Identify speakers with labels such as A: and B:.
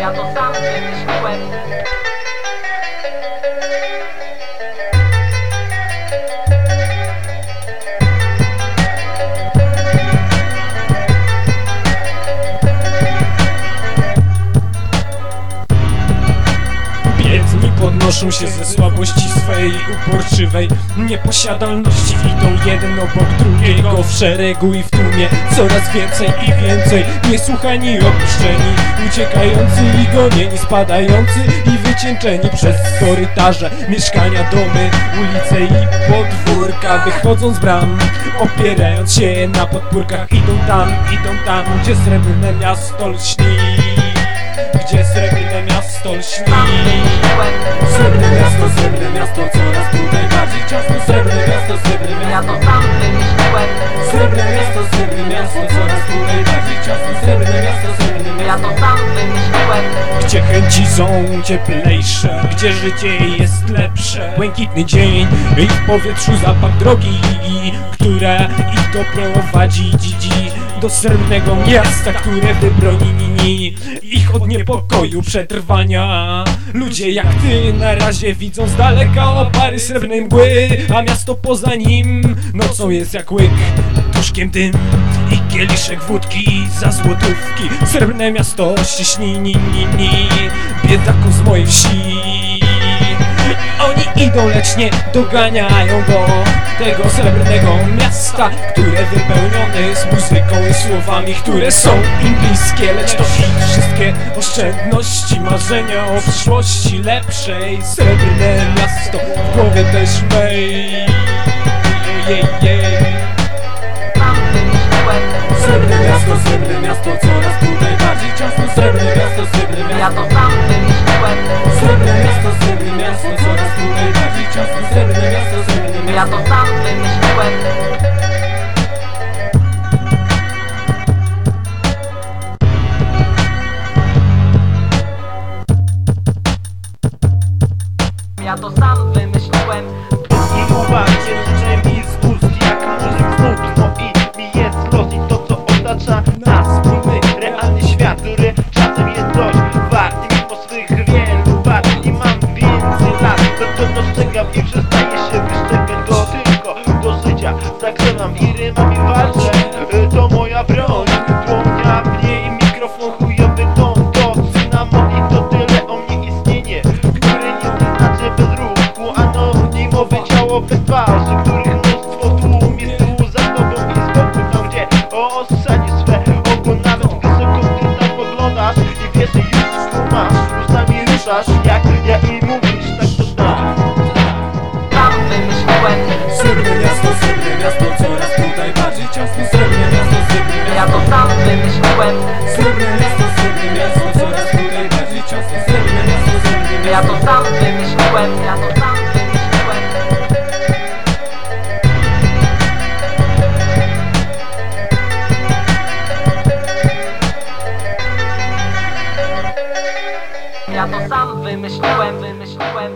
A: Ja to sam wymyśliłem
B: Biedni podnoszą się ze słabości swej uporczywej Nieposiadalności. Idą jeden obok drugiego W szeregu i w tłumie coraz więcej i więcej. Niesłuchani, opuszczeni, uciekający i gonieni Spadający i wycieńczeni przez korytarze Mieszkania, domy, ulice i podwórka. Wychodzą z bram, opierając się na podpórkach Idą tam, idą tam, gdzie srebrne miasto lśni. Gdzie srebrne miasto
A: Sam wymyśliłem
B: Srebrne miasto, srebrne miasto, coraz tutaj bardziej ciasno. Srebrne miasto, srebrne
A: Ja
B: miasto.
A: To sam wymyśliłem
B: Srebrne miasto, srebrne miasto, coraz tutaj bardziej ciasno. Srebrne miasto,
A: Ja to sam wymyśliłem
B: Gdzie chęci są cieplejsze Gdzie życie jest lepsze? Błękitny dzień i w powietrzu zapach drogi Które ich doprowadzi dzidzi do srebrnego miasta, które wybroni nini Ich od niepokoju przetrwania. Ludzie jak ty na razie widzą z daleka opary srebrnej mgły A miasto poza nim nocą jest jak łyk Tuszkiem dym i kieliszek wódki za złotówki. Srebrne miasto się śni, ni, ni, ni. Biedaków z mojej wsi. Oni idą, lecz nie doganiają do tego srebrnego miasta Które wypełnione jest muzyką i słowami, które są im bliskie. Lecz to wszystkie oszczędności, marzenia o przyszłości lepszej. Srebrne miasto w głowie też mej. Jej. Srebrne
A: Ja
C: gdzie ostrzanie swe oko Nawet wysoko ty tam poglądasz I wiesz, że już kumasz Ustami ruszasz jak ja i mówisz Tak to tak
A: Sam wymyśliłem
B: Srebrne miasto, srebrne miasto, coraz tutaj bardziej ciasno Srebrne miasto, srebrne
A: Ja
B: miasto
A: to sam wymyśliłem
B: Srebrne miasto, srebrne miasto, coraz tutaj bardziej ciasno Srebrne miasto, srebrne
A: Ja
B: miasto
A: to sam Ja to sam wymyśliłem, wymyśliłem.